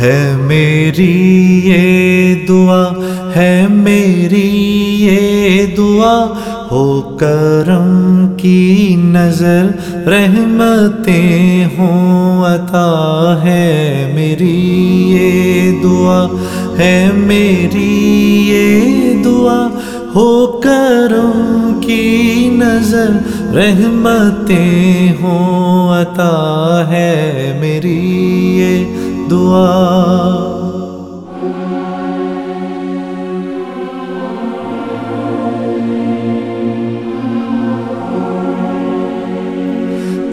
ہے میری یہ دعا، ہے میری یہ دعا۔ ہو کرم کی نظر، رحمتیں ہوں، عطا ہے میری یہ دعا۔ ہے میری یہ دعا۔ ہو کرم کی نظر، رحمتیں ہوں، عطا ہے میری یہ دعا۔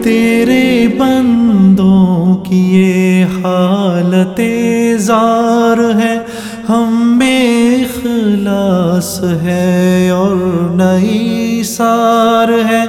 تیرے بندوں کی یہ حالت زار ہے، ہم میں اخلاص ہے اور نئی سار ہے۔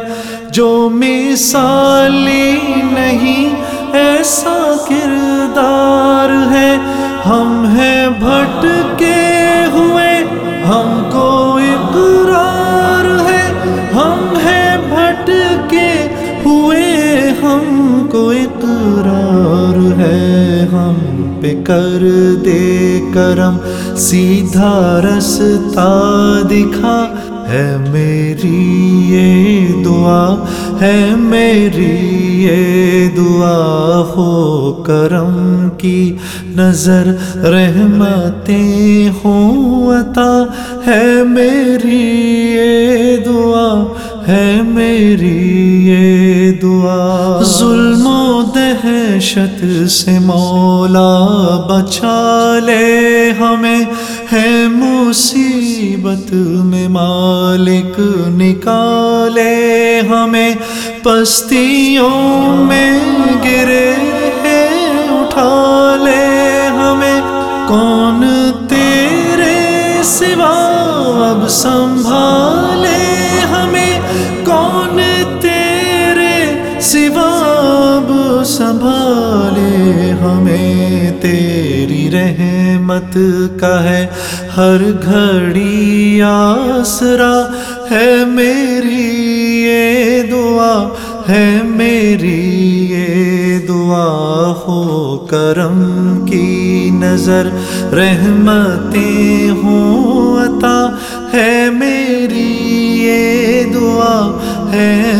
جو مثالی نہیں، ایسا کردار ہے۔ ہم ہیں بھٹ کے ہوئے، ہم کو اقرار ہے۔ ہم ہیں بھٹ کے ہوئے، ہم کو اقرار ہے۔ ہم پہ کر دے کرم، سیدھا رستہ دکھا۔ ہے میری یہ دعا ہے میری یہ دعا ہو کرم کی۔ نظر رحمتیں ہوں عطا ہے میری یہ دعا، ہے میری یہ دعا۔ ظلم و دہشت سے مولا بچا لے ہمیں، ہے مصیبت میں مالک نکالے ہمیں، پستیوں میں گرے ہیں اٹھا لے ہمیں۔ کون تیرے سوا اب سنبھالے ہمیں؟ کون تیرے سوا اب سنبھالے ہمیں؟ تیری رحمت کا ہے، ہر گھڑی آسرا ہے میری یہ دعا، ہے میری یہ دعا۔ ہو کرم کی نظر رحمتیں ہوں عطا۔ ہے میری یہ دعا، ہے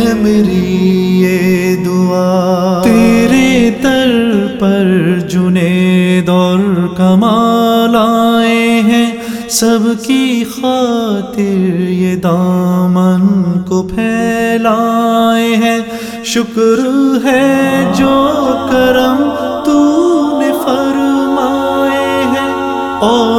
کمال آئے ہیں سب کی خاطر یہ دامن کو پھیلائے ہیں۔ شکر ہے جو کرم تو نے فرمائے ہیں اور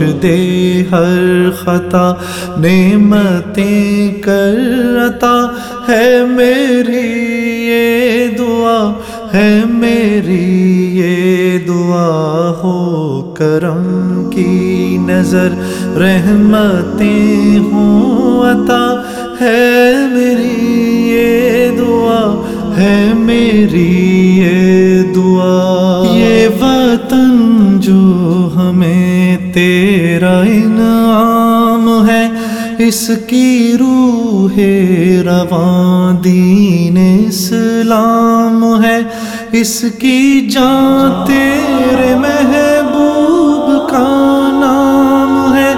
بخش دے ہر خطا، نعمتیں کر عطا۔ ہے میری یہ دعا، ہے میری یہ دعا۔ ہو کرم کی نظر، رحمتیں ہوں عطا۔ ہے میری یہ دعا، ہے میری یہ دعا۔ اس کی روح رواں دین اسلام ہے۔ اس کی جان تیرے محبوب کا نام ہے۔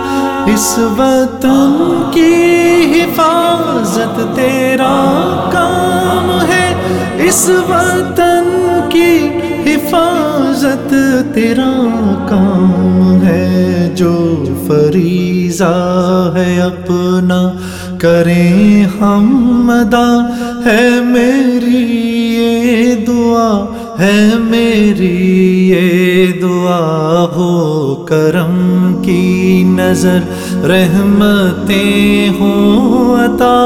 اس وطن کی حفاظت تیرا کام ہے۔ اس وطن کی حفاظت تیرا کام ہے جو فریضہ ہے اپنا کریں ہم ادا ہے میری یہ دعا ہے میری یہ دعا ہو کرم کی نظر رحمتیں ہوں عطا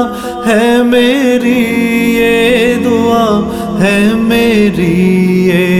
ہے میری یہ دعا ہے میری یہ